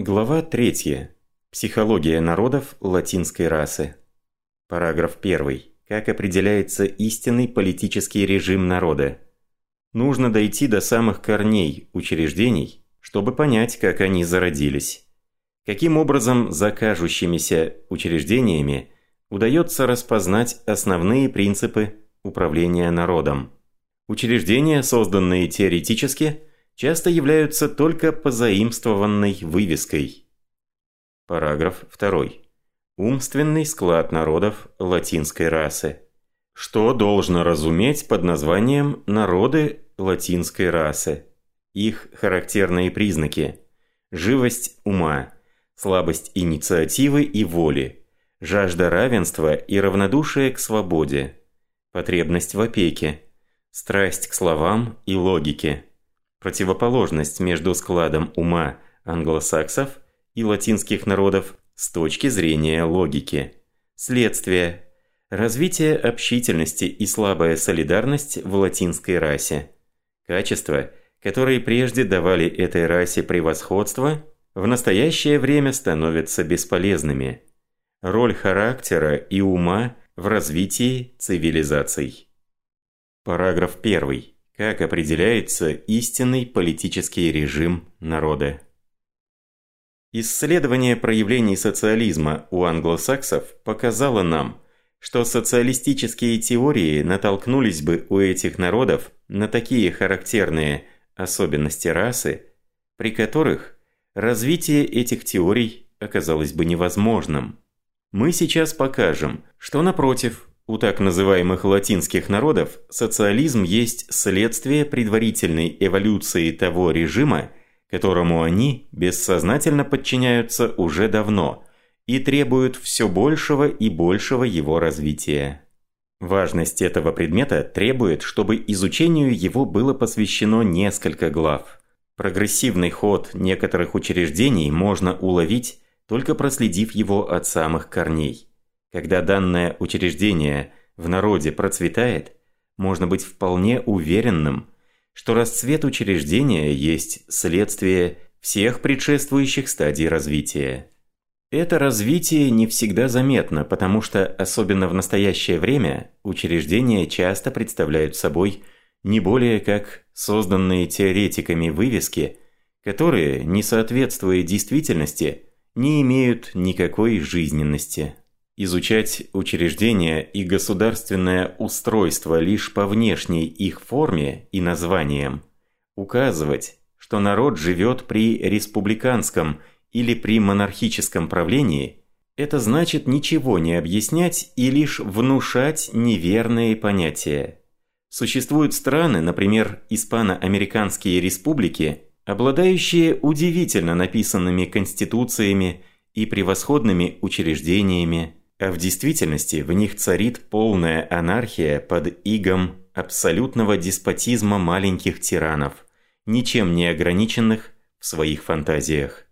Глава 3. Психология народов латинской расы. Параграф 1. Как определяется истинный политический режим народа? Нужно дойти до самых корней учреждений, чтобы понять, как они зародились. Каким образом за учреждениями удается распознать основные принципы управления народом. Учреждения, созданные теоретически – часто являются только позаимствованной вывеской. Параграф 2. Умственный склад народов латинской расы. Что должно разуметь под названием «народы латинской расы»? Их характерные признаки – живость ума, слабость инициативы и воли, жажда равенства и равнодушие к свободе, потребность в опеке, страсть к словам и логике – противоположность между складом ума англосаксов и латинских народов с точки зрения логики. Следствие. Развитие общительности и слабая солидарность в латинской расе. Качества, которые прежде давали этой расе превосходство, в настоящее время становятся бесполезными. Роль характера и ума в развитии цивилизаций. Параграф 1. Как определяется истинный политический режим народа? Исследование проявлений социализма у англосаксов показало нам, что социалистические теории натолкнулись бы у этих народов на такие характерные особенности расы, при которых развитие этих теорий оказалось бы невозможным. Мы сейчас покажем, что напротив, у так называемых латинских народов социализм есть следствие предварительной эволюции того режима, которому они бессознательно подчиняются уже давно и требуют все большего и большего его развития. Важность этого предмета требует, чтобы изучению его было посвящено несколько глав. Прогрессивный ход некоторых учреждений можно уловить, только проследив его от самых корней. Когда данное учреждение в народе процветает, можно быть вполне уверенным, что расцвет учреждения есть следствие всех предшествующих стадий развития. Это развитие не всегда заметно, потому что, особенно в настоящее время, учреждения часто представляют собой не более как созданные теоретиками вывески, которые, не соответствуя действительности, не имеют никакой жизненности изучать учреждения и государственное устройство лишь по внешней их форме и названиям, указывать, что народ живет при республиканском или при монархическом правлении, это значит ничего не объяснять и лишь внушать неверные понятия. Существуют страны, например, испано-американские республики, обладающие удивительно написанными конституциями и превосходными учреждениями, а в действительности в них царит полная анархия под игом абсолютного деспотизма маленьких тиранов, ничем не ограниченных в своих фантазиях.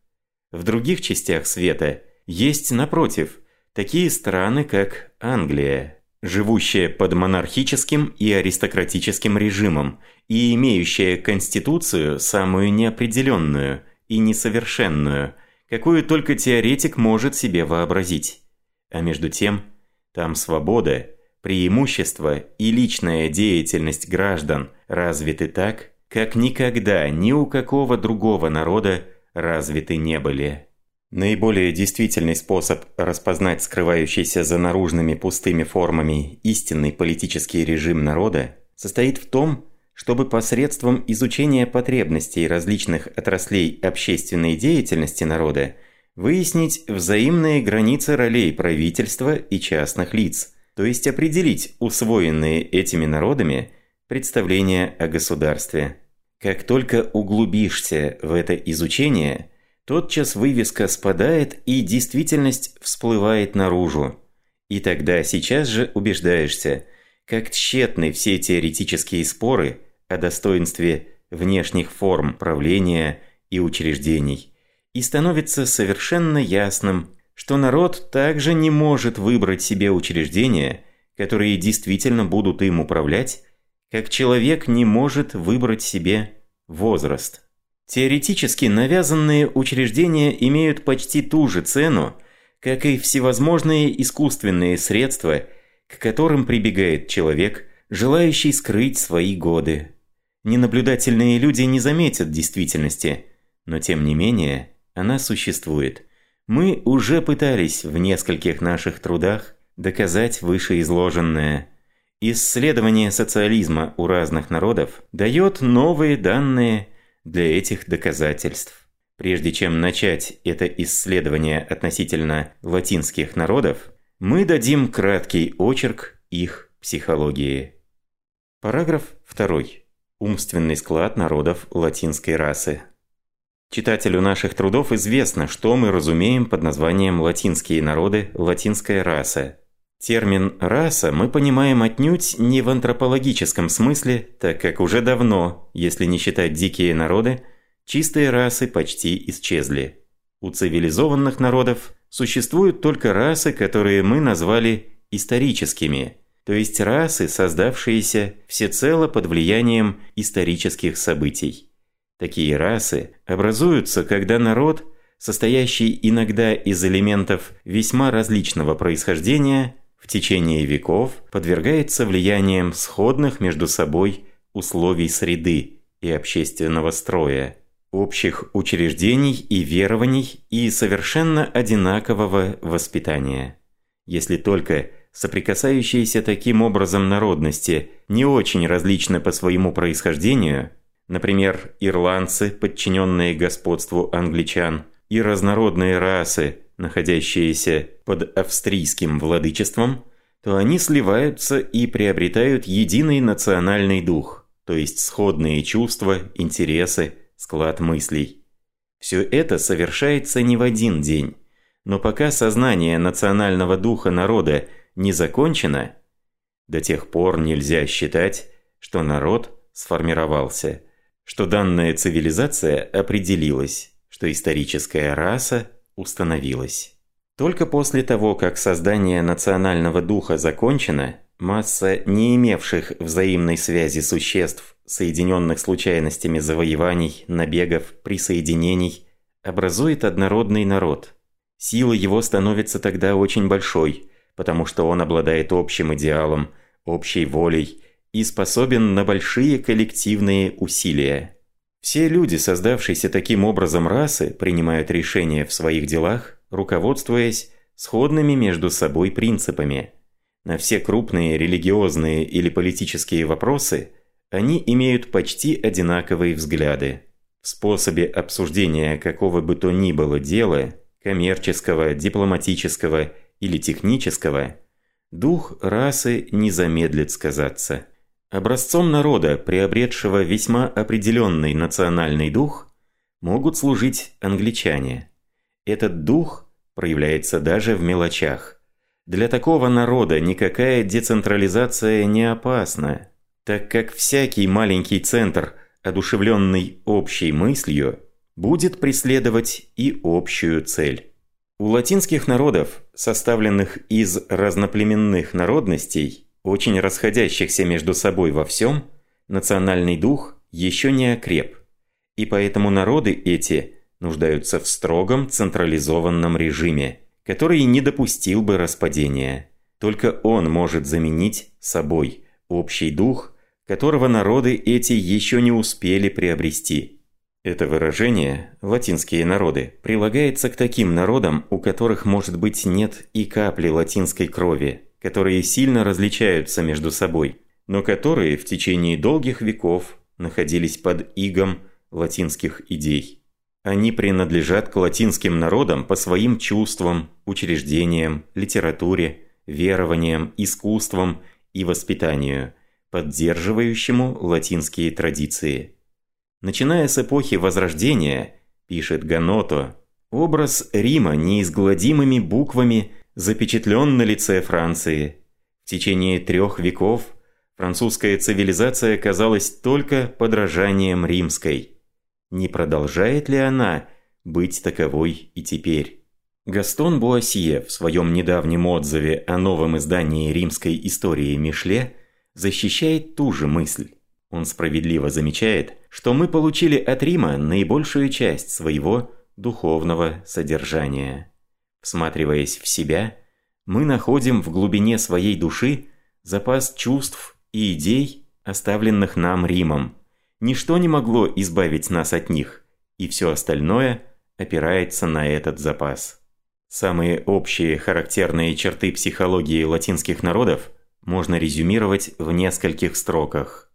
В других частях света есть, напротив, такие страны, как Англия, живущая под монархическим и аристократическим режимом и имеющая конституцию самую неопределенную и несовершенную, какую только теоретик может себе вообразить. А между тем, там свобода, преимущество и личная деятельность граждан развиты так, как никогда ни у какого другого народа развиты не были. Наиболее действительный способ распознать скрывающийся за наружными пустыми формами истинный политический режим народа состоит в том, чтобы посредством изучения потребностей различных отраслей общественной деятельности народа выяснить взаимные границы ролей правительства и частных лиц, то есть определить усвоенные этими народами представления о государстве. Как только углубишься в это изучение, тотчас вывеска спадает и действительность всплывает наружу. И тогда сейчас же убеждаешься, как тщетны все теоретические споры о достоинстве внешних форм правления и учреждений – и становится совершенно ясным, что народ также не может выбрать себе учреждения, которые действительно будут им управлять, как человек не может выбрать себе возраст. Теоретически навязанные учреждения имеют почти ту же цену, как и всевозможные искусственные средства, к которым прибегает человек, желающий скрыть свои годы. Ненаблюдательные люди не заметят действительности, но тем не менее она существует. Мы уже пытались в нескольких наших трудах доказать вышеизложенное. Исследование социализма у разных народов дает новые данные для этих доказательств. Прежде чем начать это исследование относительно латинских народов, мы дадим краткий очерк их психологии. Параграф 2. Умственный склад народов латинской расы. Читателю наших трудов известно, что мы разумеем под названием «латинские народы», «латинская раса». Термин «раса» мы понимаем отнюдь не в антропологическом смысле, так как уже давно, если не считать дикие народы, чистые расы почти исчезли. У цивилизованных народов существуют только расы, которые мы назвали историческими, то есть расы, создавшиеся всецело под влиянием исторических событий. Такие расы образуются, когда народ, состоящий иногда из элементов весьма различного происхождения, в течение веков подвергается влияниям сходных между собой условий среды и общественного строя, общих учреждений и верований и совершенно одинакового воспитания. Если только соприкасающиеся таким образом народности не очень различны по своему происхождению, например, ирландцы, подчиненные господству англичан, и разнородные расы, находящиеся под австрийским владычеством, то они сливаются и приобретают единый национальный дух, то есть сходные чувства, интересы, склад мыслей. Все это совершается не в один день, но пока сознание национального духа народа не закончено, до тех пор нельзя считать, что народ сформировался, что данная цивилизация определилась, что историческая раса установилась. Только после того, как создание национального духа закончено, масса не имевших взаимной связи существ, соединенных случайностями завоеваний, набегов, присоединений, образует однородный народ. Сила его становится тогда очень большой, потому что он обладает общим идеалом, общей волей и способен на большие коллективные усилия. Все люди, создавшиеся таким образом расы, принимают решения в своих делах, руководствуясь сходными между собой принципами. На все крупные религиозные или политические вопросы они имеют почти одинаковые взгляды. В способе обсуждения какого бы то ни было дела, коммерческого, дипломатического или технического, дух расы не замедлит сказаться. Образцом народа, приобретшего весьма определенный национальный дух, могут служить англичане. Этот дух проявляется даже в мелочах. Для такого народа никакая децентрализация не опасна, так как всякий маленький центр, одушевленный общей мыслью, будет преследовать и общую цель. У латинских народов, составленных из разноплеменных народностей, очень расходящихся между собой во всем, национальный дух еще не окреп. И поэтому народы эти нуждаются в строгом централизованном режиме, который не допустил бы распадения. Только он может заменить собой общий дух, которого народы эти еще не успели приобрести. Это выражение «латинские народы» прилагается к таким народам, у которых, может быть, нет и капли латинской крови, которые сильно различаются между собой, но которые в течение долгих веков находились под игом латинских идей. Они принадлежат к латинским народам по своим чувствам, учреждениям, литературе, верованиям, искусствам и воспитанию, поддерживающему латинские традиции. Начиная с эпохи Возрождения, пишет Ганото, образ Рима неизгладимыми буквами – запечатлен на лице Франции. В течение трех веков французская цивилизация казалась только подражанием римской. Не продолжает ли она быть таковой и теперь? Гастон Буассье в своем недавнем отзыве о новом издании римской истории Мишле защищает ту же мысль. он справедливо замечает, что мы получили от Рима наибольшую часть своего духовного содержания. Всматриваясь в себя, мы находим в глубине своей души запас чувств и идей, оставленных нам Римом. Ничто не могло избавить нас от них, и все остальное опирается на этот запас. Самые общие характерные черты психологии латинских народов можно резюмировать в нескольких строках.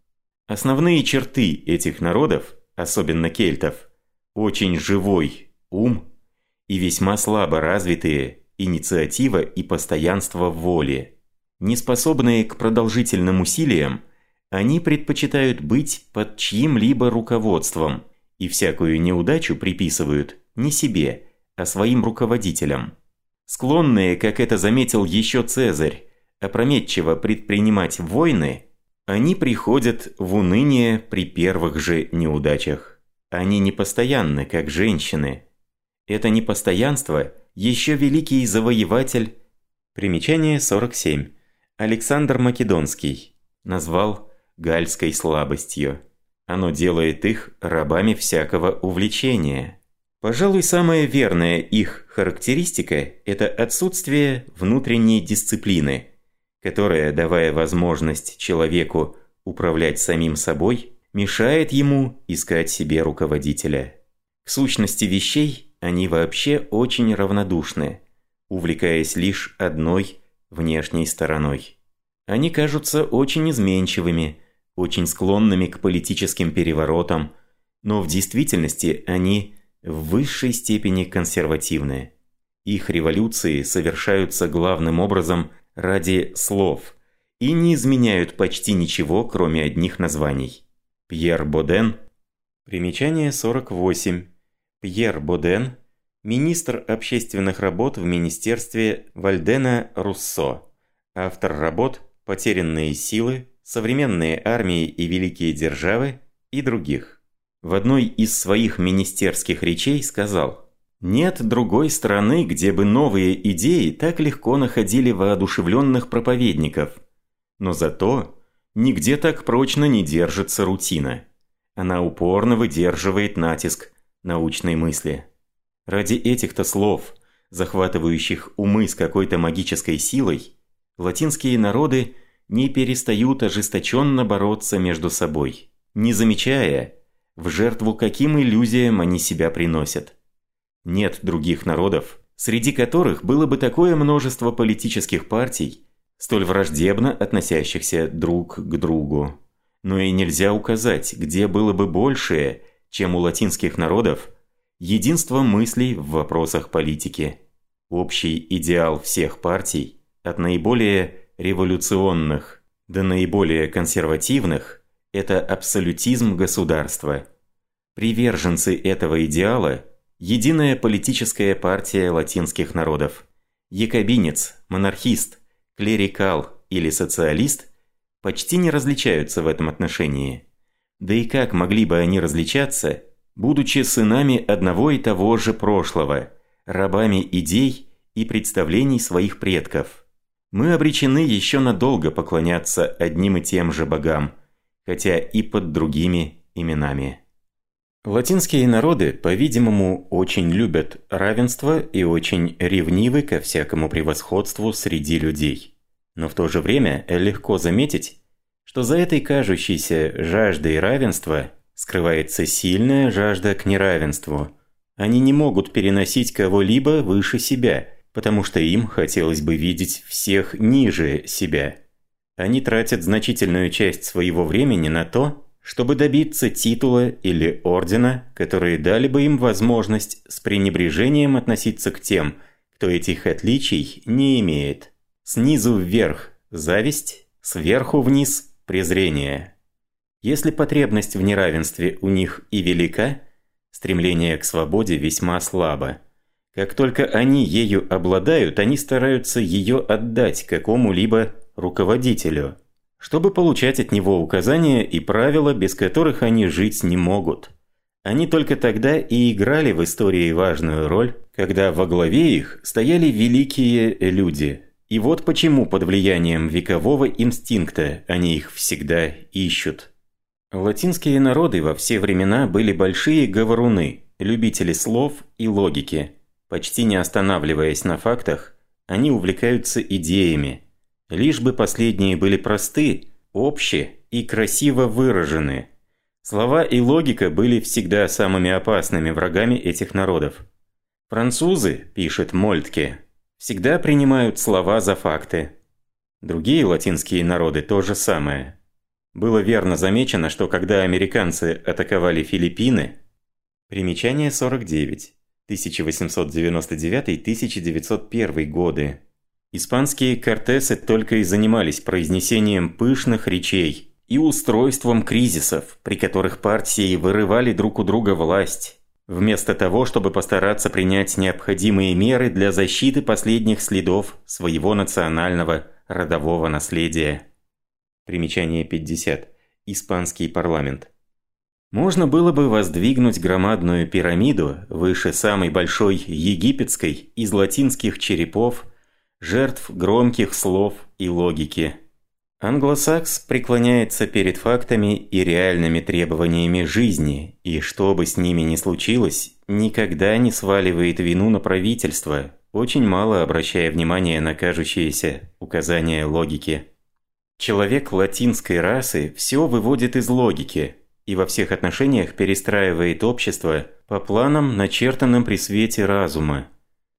Основные черты этих народов, особенно кельтов, очень живой ум и весьма слабо развитые инициатива и постоянство в воле. Неспособные к продолжительным усилиям, они предпочитают быть под чьим-либо руководством и всякую неудачу приписывают не себе, а своим руководителям. Склонные, как это заметил еще Цезарь, опрометчиво предпринимать войны, они приходят в уныние при первых же неудачах. Они непостоянны, как женщины. Это непостоянство еще великий завоеватель, примечание 47, Александр Македонский, назвал гальской слабостью. Оно делает их рабами всякого увлечения. Пожалуй, самая верная их характеристика – это отсутствие внутренней дисциплины, которая, давая возможность человеку управлять самим собой, мешает ему искать себе руководителя. К сущности вещей они вообще очень равнодушны, увлекаясь лишь одной внешней стороной. Они кажутся очень изменчивыми, очень склонными к политическим переворотам, но в действительности они в высшей степени консервативны. Их революции совершаются главным образом ради слов и не изменяют почти ничего, кроме одних названий. Пьер Боден. Примечание 48. Пьер Боден. Министр общественных работ в Министерстве Вальдена Руссо. Автор работ «Потерянные силы», «Современные армии и великие державы» и других. В одной из своих министерских речей сказал «Нет другой страны, где бы новые идеи так легко находили воодушевленных проповедников. Но зато нигде так прочно не держится рутина. Она упорно выдерживает натиск научной мысли». Ради этих-то слов, захватывающих умы с какой-то магической силой, латинские народы не перестают ожесточенно бороться между собой, не замечая, в жертву каким иллюзиям они себя приносят. Нет других народов, среди которых было бы такое множество политических партий, столь враждебно относящихся друг к другу. Но и нельзя указать, где было бы большее, чем у латинских народов, единство мыслей в вопросах политики. Общий идеал всех партий, от наиболее революционных до наиболее консервативных, это абсолютизм государства. Приверженцы этого идеала – единая политическая партия латинских народов. Якобинец, монархист, клерикал или социалист почти не различаются в этом отношении. Да и как могли бы они различаться, будучи сынами одного и того же прошлого, рабами идей и представлений своих предков? Мы обречены еще надолго поклоняться одним и тем же богам, хотя и под другими именами. Латинские народы, по-видимому, очень любят равенство и очень ревнивы ко всякому превосходству среди людей. Но в то же время легко заметить, что за этой кажущейся жаждой равенства скрывается сильная жажда к неравенству. Они не могут переносить кого-либо выше себя, потому что им хотелось бы видеть всех ниже себя. Они тратят значительную часть своего времени на то, чтобы добиться титула или ордена, которые дали бы им возможность с пренебрежением относиться к тем, кто этих отличий не имеет. Снизу вверх – зависть, сверху вниз – презрение. Если потребность в неравенстве у них и велика, стремление к свободе весьма слабо. Как только они ею обладают, они стараются ее отдать какому-либо руководителю – чтобы получать от него указания и правила, без которых они жить не могут. Они только тогда и играли в истории важную роль, когда во главе их стояли великие люди. И вот почему под влиянием векового инстинкта они их всегда ищут. Латинские народы во все времена были большие говоруны, любители слов и логики. Почти не останавливаясь на фактах, они увлекаются идеями. Лишь бы последние были просты, общие и красиво выражены. Слова и логика были всегда самыми опасными врагами этих народов. Французы, пишет Мольтке, всегда принимают слова за факты. Другие латинские народы то же самое. Было верно замечено, что когда американцы атаковали Филиппины, примечание 49, 1899-1901 годы, испанские кортесы только и занимались произнесением пышных речей и устройством кризисов, при которых партии вырывали друг у друга власть, вместо того, чтобы постараться принять необходимые меры для защиты последних следов своего национального родового наследия. Примечание 50. Испанский парламент. Можно было бы воздвигнуть громадную пирамиду выше самой большой египетской из латинских черепов, жертв громких слов и логики. Англосакс преклоняется перед фактами и реальными требованиями жизни, и что бы с ними ни случилось, никогда не сваливает вину на правительство, очень мало обращая внимание на кажущиеся указания логики. Человек латинской расы все выводит из логики и во всех отношениях перестраивает общество по планам, начертанным при свете разума.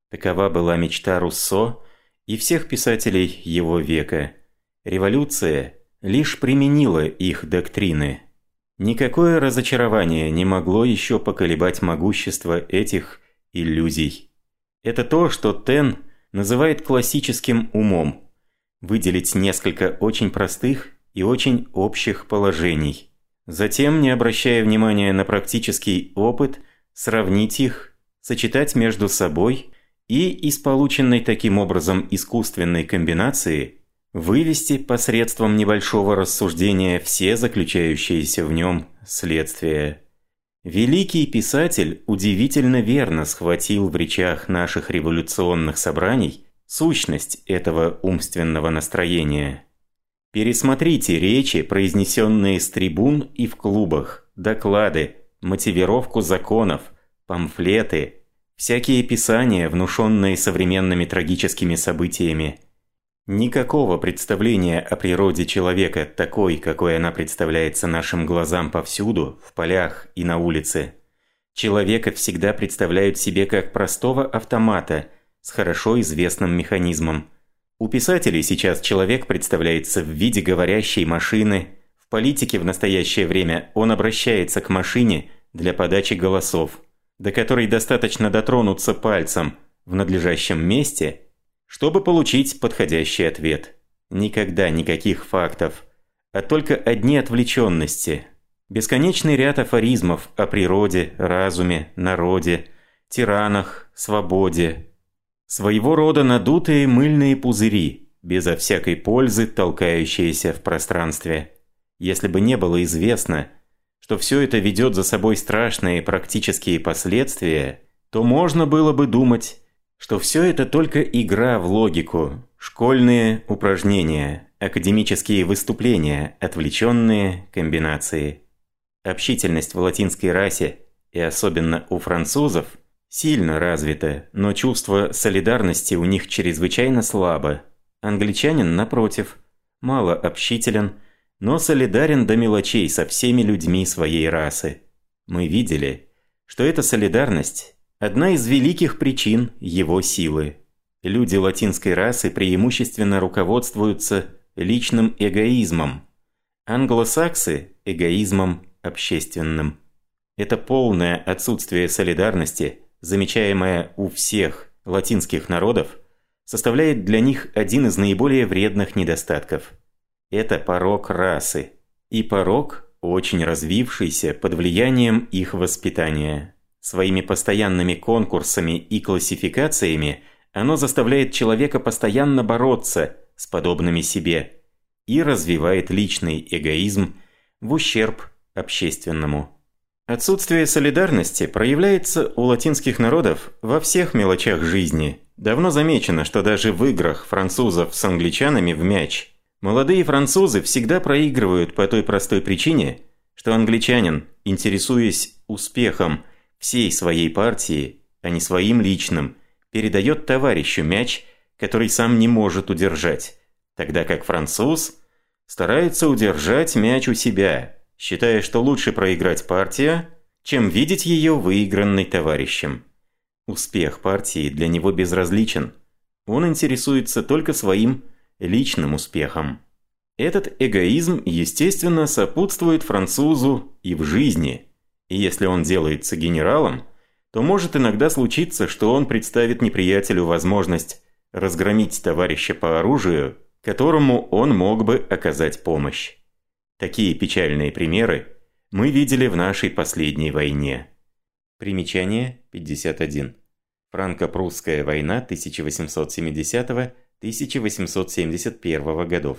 Такова была мечта Руссо и всех писателей его века. Революция лишь применила их доктрины. Никакое разочарование не могло еще поколебать могущество этих иллюзий. Это то, что Тен называет классическим умом – выделить несколько очень простых и очень общих положений. Затем, не обращая внимания на практический опыт, сравнить их, сочетать между собой и из полученной таким образом искусственной комбинации вывести посредством небольшого рассуждения все заключающиеся в нем следствия. Великий писатель удивительно верно схватил в речах наших революционных собраний сущность этого умственного настроения. Пересмотрите речи, произнесенные с трибун и в клубах, доклады, мотивировку законов, памфлеты, всякие писания, внушенные современными трагическими событиями. Никакого представления о природе человека такой, какой она представляется нашим глазам повсюду, в полях и на улице. Человека всегда представляют себе как простого автомата – с хорошо известным механизмом. У писателей сейчас человек представляется в виде говорящей машины. В политике в настоящее время он обращается к машине для подачи голосов, до которой достаточно дотронуться пальцем в надлежащем месте, чтобы получить подходящий ответ. Никогда никаких фактов, а только одни отвлеченности. Бесконечный ряд афоризмов о природе, разуме, народе, тиранах, свободе, Своего рода надутые мыльные пузыри, безо всякой пользы толкающиеся в пространстве. Если бы не было известно, что все это ведет за собой страшные практические последствия, то можно было бы думать, что все это только игра в логику, школьные упражнения, академические выступления, отвлеченные комбинации. Общительность в латинской расе, и особенно у французов – сильно развито, но чувство солидарности у них чрезвычайно слабо. Англичанин, напротив, мало общителен, но солидарен до мелочей со всеми людьми своей расы. Мы видели, что эта солидарность – одна из великих причин его силы. Люди латинской расы преимущественно руководствуются личным эгоизмом, англосаксы – эгоизмом общественным. Это полное отсутствие солидарности – замечаемая у всех латинских народов, составляет для них один из наиболее вредных недостатков. Это порог расы. И порог, очень развившийся под влиянием их воспитания. Своими постоянными конкурсами и классификациями оно заставляет человека постоянно бороться с подобными себе и развивает личный эгоизм в ущерб общественному. Отсутствие солидарности проявляется у латинских народов во всех мелочах жизни. Давно замечено, что даже в играх французов с англичанами в мяч молодые французы всегда проигрывают по той простой причине, что англичанин, интересуясь успехом всей своей партии, а не своим личным, передает товарищу мяч, который сам не может удержать, тогда как француз старается удержать мяч у себя, считая, что лучше проиграть партию, чем видеть ее выигранной товарищем. Успех партии для него безразличен. Он интересуется только своим личным успехом. Этот эгоизм, естественно, сопутствует французу и в жизни. И если он делается генералом, то может иногда случиться, что он представит неприятелю возможность разгромить товарища по оружию, которому он мог бы оказать помощь. Такие печальные примеры мы видели в нашей последней войне. Примечание 51. Франко-прусская война 1870-1871 годов.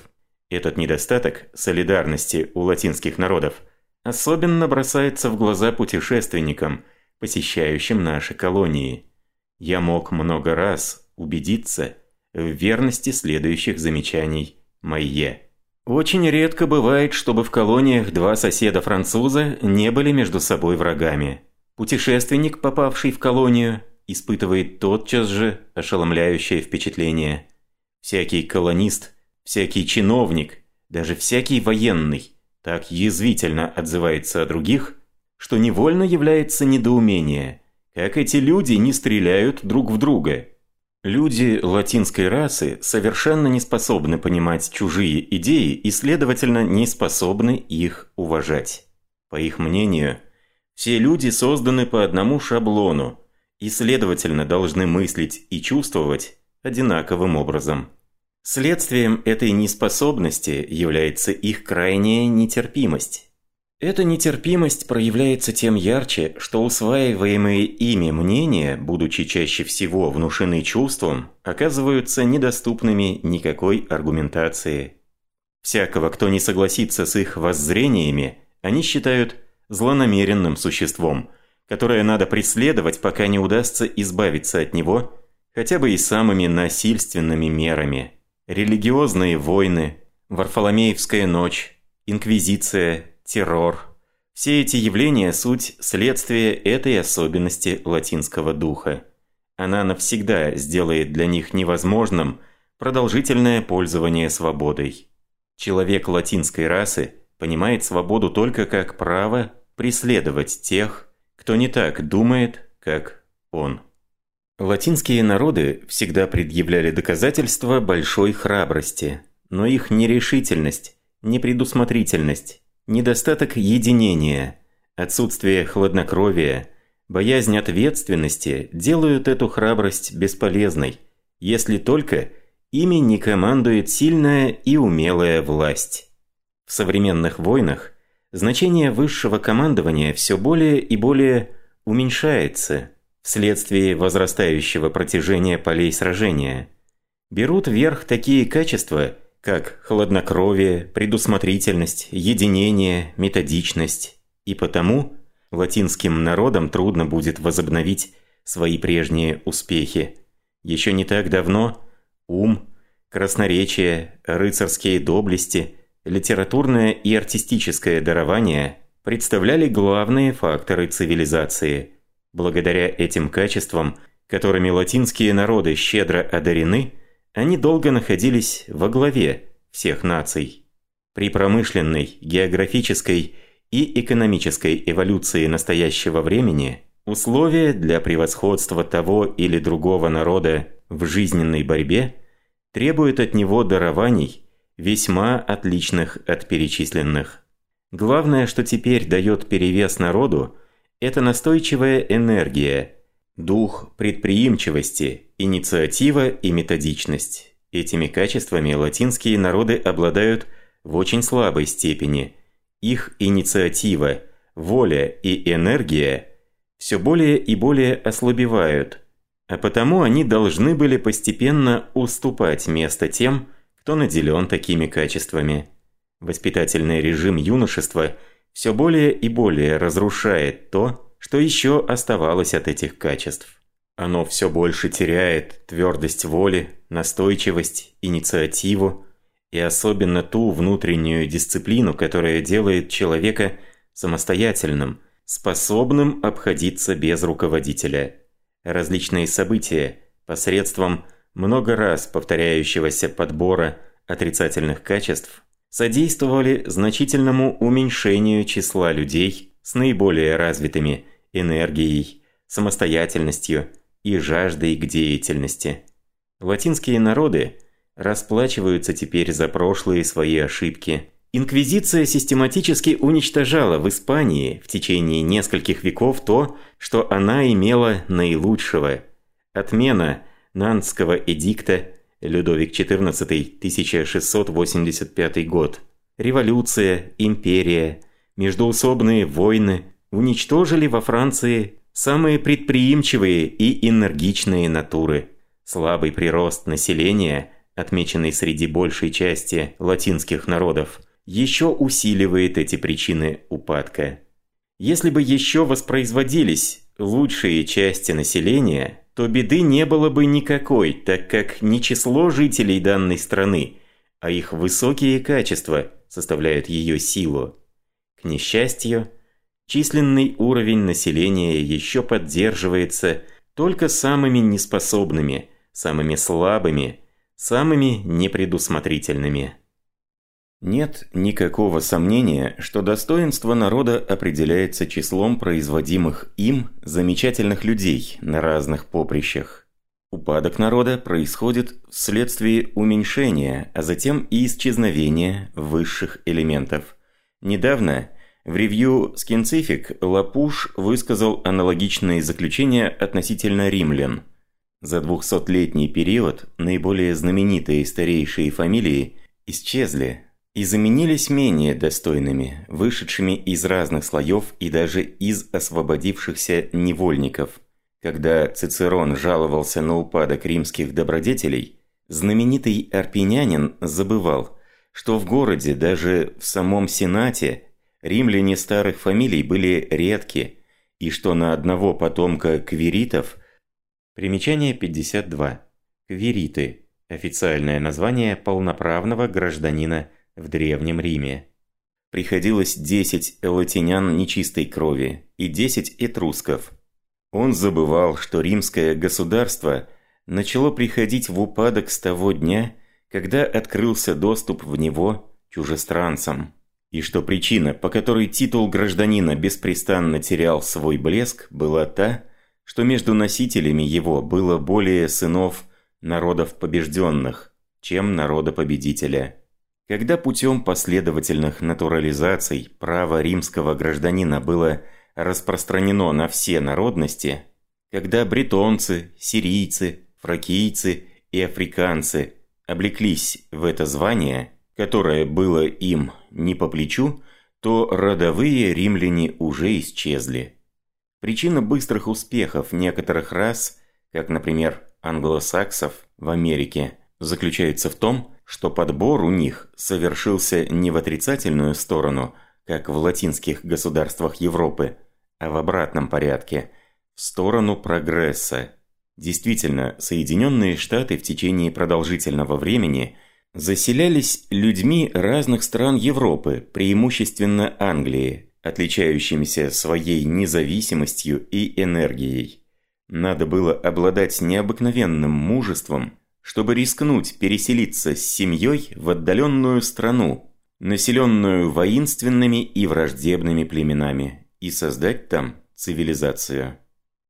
Этот недостаток солидарности у латинских народов особенно бросается в глаза путешественникам, посещающим наши колонии. Я мог много раз убедиться в верности следующих замечаний Майе. Очень редко бывает, чтобы в колониях два соседа-француза не были между собой врагами. Путешественник, попавший в колонию, испытывает тотчас же ошеломляющее впечатление. Всякий колонист, всякий чиновник, даже всякий военный так язвительно отзывается о других, что невольно является недоумение, как эти люди не стреляют друг в друга – Люди латинской расы совершенно не способны понимать чужие идеи и, следовательно, не способны их уважать. По их мнению, все люди созданы по одному шаблону и, следовательно, должны мыслить и чувствовать одинаковым образом. Следствием этой неспособности является их крайняя нетерпимость. Эта нетерпимость проявляется тем ярче, что усваиваемые ими мнения, будучи чаще всего внушены чувством, оказываются недоступными никакой аргументации. Всякого, кто не согласится с их воззрениями, они считают злонамеренным существом, которое надо преследовать, пока не удастся избавиться от него хотя бы и самыми насильственными мерами. Религиозные войны, Варфоломеевская ночь, Инквизиция – террор. Все эти явления – суть следствия этой особенности латинского духа. Она навсегда сделает для них невозможным продолжительное пользование свободой. Человек латинской расы понимает свободу только как право преследовать тех, кто не так думает, как он. Латинские народы всегда предъявляли доказательства большой храбрости, но их нерешительность, непредусмотрительность Недостаток единения, отсутствие хладнокровия, боязнь ответственности делают эту храбрость бесполезной, если только ими не командует сильная и умелая власть. В современных войнах значение высшего командования все более и более уменьшается вследствие возрастающего протяжения полей сражения. Берут верх такие качества – как хладнокровие, предусмотрительность, единение, методичность. И потому латинским народам трудно будет возобновить свои прежние успехи. Еще не так давно ум, красноречие, рыцарские доблести, литературное и артистическое дарование представляли главные факторы цивилизации. Благодаря этим качествам, которыми латинские народы щедро одарены – они долго находились во главе всех наций. При промышленной, географической и экономической эволюции настоящего времени условия для превосходства того или другого народа в жизненной борьбе требуют от него дарований, весьма отличных от перечисленных. Главное, что теперь дает перевес народу, это настойчивая энергия, дух предприимчивости, инициатива и методичность. Этими качествами латинские народы обладают в очень слабой степени. Их инициатива, воля и энергия все более и более ослабевают, а потому они должны были постепенно уступать место тем, кто наделен такими качествами. Воспитательный режим юношества все более и более разрушает то, что еще оставалось от этих качеств. Оно все больше теряет твердость воли, настойчивость, инициативу и особенно ту внутреннюю дисциплину, которая делает человека самостоятельным, способным обходиться без руководителя. Различные события посредством много раз повторяющегося подбора отрицательных качеств содействовали значительному уменьшению числа людей с наиболее развитыми энергией, самостоятельностью и жаждой к деятельности. Латинские народы расплачиваются теперь за прошлые свои ошибки. Инквизиция систематически уничтожала в Испании в течение нескольких веков то, что она имела наилучшего. Отмена Нанского эдикта Людовик XIV, 1685 год. Революция, империя, междоусобные войны уничтожили во Франции самые предприимчивые и энергичные натуры. Слабый прирост населения, отмеченный среди большей части латинских народов, еще усиливает эти причины упадка. Если бы еще воспроизводились лучшие части населения – то беды не было бы никакой, так как не число жителей данной страны, а их высокие качества составляют ее силу. К несчастью, численный уровень населения еще поддерживается только самыми неспособными, самыми слабыми, самыми непредусмотрительными. Нет никакого сомнения, что достоинство народа определяется числом производимых им замечательных людей на разных поприщах. Упадок народа происходит вследствие уменьшения, а затем и исчезновения высших элементов. Недавно в ревью Scientific Лапуш высказал аналогичные заключения относительно римлян. За двухсотлетний период наиболее знаменитые старейшие фамилии исчезли, и заменились менее достойными, вышедшими из разных слоев и даже из освободившихся невольников. Когда Цицерон жаловался на упадок римских добродетелей, знаменитый арпинянин забывал, что в городе, даже в самом Сенате, римляне старых фамилий были редки, и что на одного потомка квиритов Примечание 52. Квириты – официальное название полноправного гражданина в Древнем Риме. Приходилось 10 латинян нечистой крови и 10 этрусков. Он забывал, что римское государство начало приходить в упадок с того дня, когда открылся доступ в него чужестранцам, и что причина, по которой титул гражданина беспрестанно терял свой блеск, была та, что между носителями его было более сынов народов побежденных, чем народа победителя. Когда путем последовательных натурализаций право римского гражданина было распространено на все народности, когда бретонцы, сирийцы, фракийцы и африканцы облеклись в это звание, которое было им не по плечу, то родовые римляне уже исчезли. Причина быстрых успехов некоторых рас, как, например, англосаксов в Америке, заключается в том, что подбор у них совершился не в отрицательную сторону, как в латинских государствах Европы, а в обратном порядке, в сторону прогресса. Действительно, Соединенные Штаты в течение продолжительного времени заселялись людьми разных стран Европы, преимущественно Англии, отличающимися своей независимостью и энергией. Надо было обладать необыкновенным мужеством – чтобы рискнуть переселиться с семьей в отдаленную страну, населенную воинственными и враждебными племенами, и создать там цивилизацию.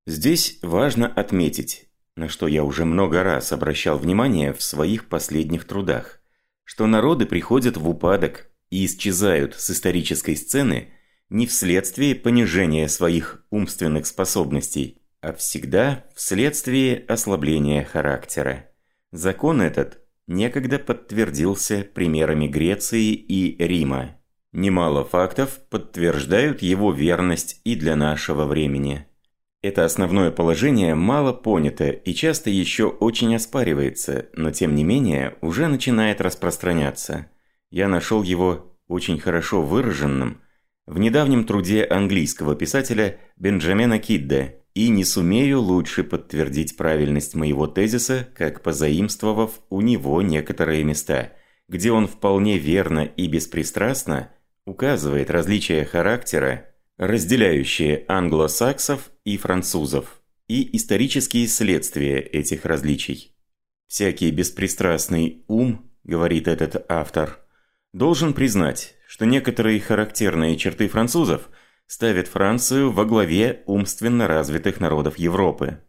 Здесь важно отметить, на что я уже много раз обращал внимание в своих последних трудах, что народы приходят в упадок и исчезают с исторической сцены не вследствие понижения своих умственных способностей, а всегда вследствие ослабления характера. Закон этот некогда подтвердился примерами Греции и Рима. Немало фактов подтверждают его верность и для нашего времени. Это основное положение мало понято и часто еще очень оспаривается, но тем не менее уже начинает распространяться. Я нашел его очень хорошо выраженным в недавнем труде английского писателя Бенджамина Кидде и не сумею лучше подтвердить правильность моего тезиса, как позаимствовав у него некоторые места, где он вполне верно и беспристрастно указывает различия характера, разделяющие англосаксов и французов, и исторические следствия этих различий. Всякий беспристрастный ум, говорит этот автор, должен признать, что некоторые характерные черты французов ставят Францию во главе умственно развитых народов Европы.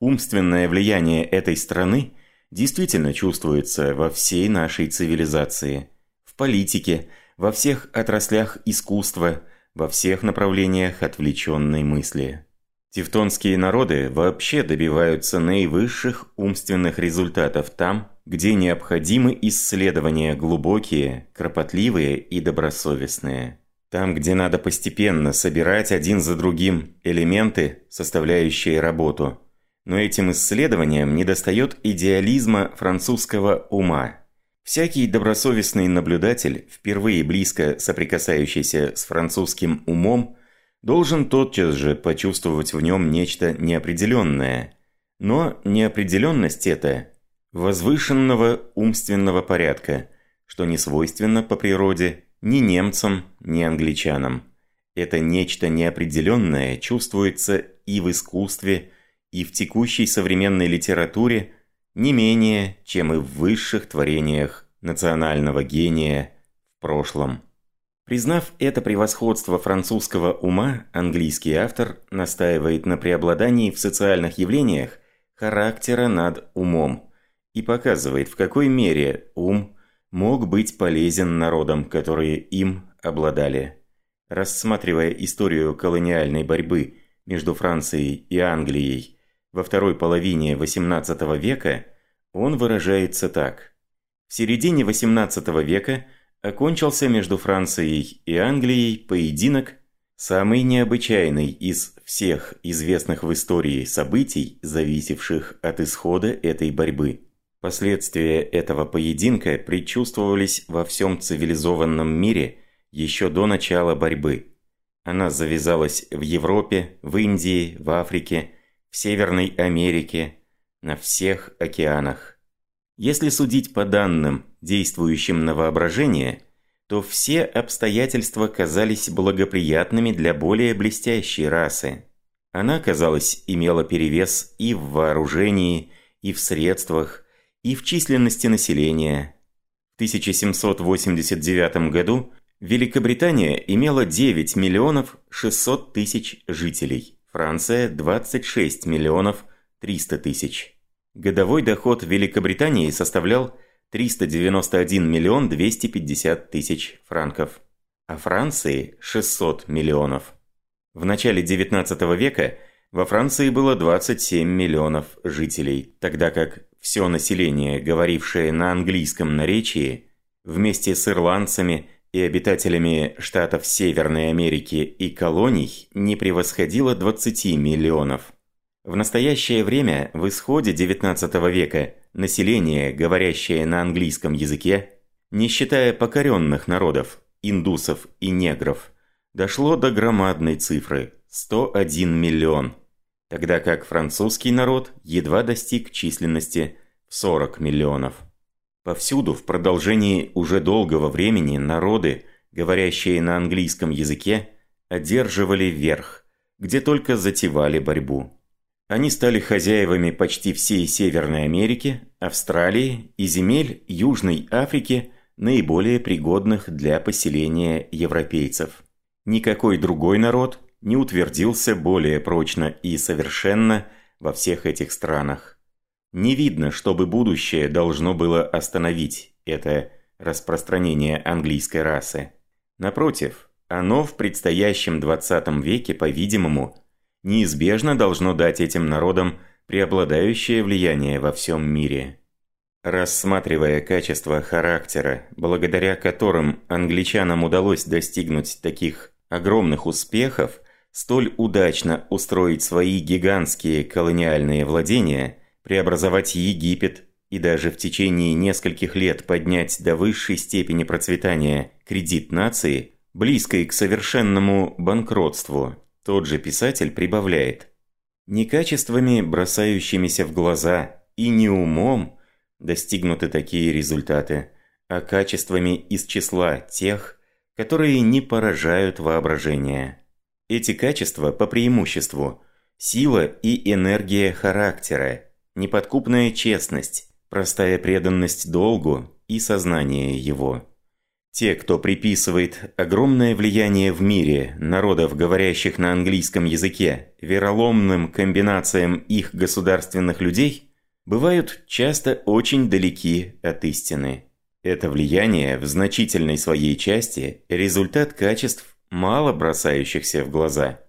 Умственное влияние этой страны действительно чувствуется во всей нашей цивилизации, в политике, во всех отраслях искусства, во всех направлениях отвлеченной мысли. Тевтонские народы вообще добиваются наивысших умственных результатов там, где необходимы исследования глубокие, кропотливые и добросовестные. Там, где надо постепенно собирать один за другим элементы, составляющие работу. Но этим исследованиям недостает идеализма французского ума. Всякий добросовестный наблюдатель, впервые близко соприкасающийся с французским умом, должен тотчас же почувствовать в нем нечто неопределенное. Но неопределенность эта возвышенного умственного порядка, что не свойственно по природе ни немцам, ни англичанам. Это нечто неопределенное чувствуется и в искусстве, и в текущей современной литературе не менее, чем и в высших творениях национального гения в прошлом. Признав это превосходство французского ума, английский автор настаивает на преобладании в социальных явлениях характера над умом и показывает, в какой мере ум мог быть полезен народам, которые им обладали. Рассматривая историю колониальной борьбы между Францией и Англией во второй половине XVIII века, он выражается так. В середине XVIII века – окончился между Францией и Англией поединок, самый необычайный из всех известных в истории событий, зависевших от исхода этой борьбы. Последствия этого поединка предчувствовались во всем цивилизованном мире еще до начала борьбы. Она завязалась в Европе, в Индии, в Африке, в Северной Америке, на всех океанах. Если судить по данным, действующим на воображение, то все обстоятельства казались благоприятными для более блестящей расы. Она, казалось, имела перевес и в вооружении, и в средствах, и в численности населения. В 1789 году Великобритания имела 9 миллионов 600 тысяч жителей, Франция – 26 миллионов 300 тысяч. Годовой доход Великобритании составлял 391 миллион 250 тысяч франков, а Франции – 600 миллионов. В начале 19 века во Франции было 27 миллионов жителей, тогда как все население, говорившее на английском наречии, вместе с ирландцами и обитателями штатов Северной Америки и колоний не превосходило 20 миллионов. В настоящее время, в исходе XIX века, население, говорящее на английском языке, не считая покоренных народов, индусов и негров, дошло до громадной цифры – 101 миллион, тогда как французский народ едва достиг численности в 40 миллионов. Повсюду в продолжении уже долгого времени народы, говорящие на английском языке, одерживали верх, где только затевали борьбу. Они стали хозяевами почти всей Северной Америки, Австралии и земель Южной Африки, наиболее пригодных для поселения европейцев. Никакой другой народ не утвердился более прочно и совершенно во всех этих странах. Не видно, чтобы будущее должно было остановить это распространение английской расы. Напротив, оно в предстоящем 20 веке, по-видимому, неизбежно должно дать этим народам преобладающее влияние во всем мире. Рассматривая качества характера, благодаря которым англичанам удалось достигнуть таких огромных успехов, столь удачно устроить свои гигантские колониальные владения, преобразовать Египет и даже в течение нескольких лет поднять до высшей степени процветания кредит нации, близкой к совершенному банкротству, тот же писатель прибавляет. Не качествами, бросающимися в глаза, и не умом достигнуты такие результаты, а качествами из числа тех, которые не поражают воображение. Эти качества по преимуществу – сила и энергия характера, неподкупная честность, простая преданность долгу и сознание его. Те, кто приписывает огромное влияние в мире народов, говорящих на английском языке, вероломным комбинациям их государственных людей, бывают часто очень далеки от истины. Это влияние в значительной своей части – результат качеств, мало бросающихся в глаза.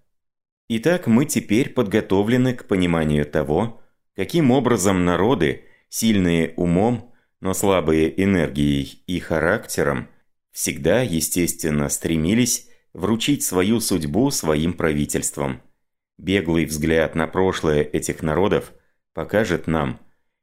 Итак, мы теперь подготовлены к пониманию того, каким образом народы, сильные умом, но слабые энергией и характером, всегда, естественно, стремились вручить свою судьбу своим правительствам. Беглый взгляд на прошлое этих народов покажет нам,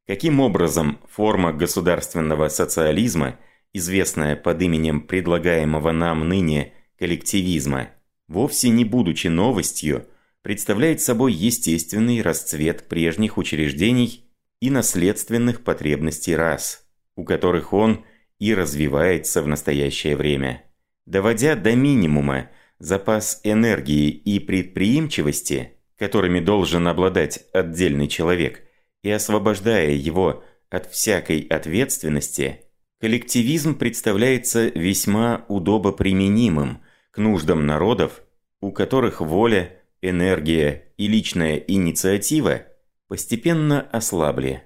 каким образом форма государственного социализма, известная под именем предлагаемого нам ныне коллективизма, вовсе не будучи новостью, представляет собой естественный расцвет прежних учреждений и наследственных потребностей рас, у которых он – и развивается в настоящее время. Доводя до минимума запас энергии и предприимчивости, которыми должен обладать отдельный человек, и освобождая его от всякой ответственности, коллективизм представляется весьма удобоприменимым нуждам народов, у которых воля, энергия и личная инициатива постепенно ослабли.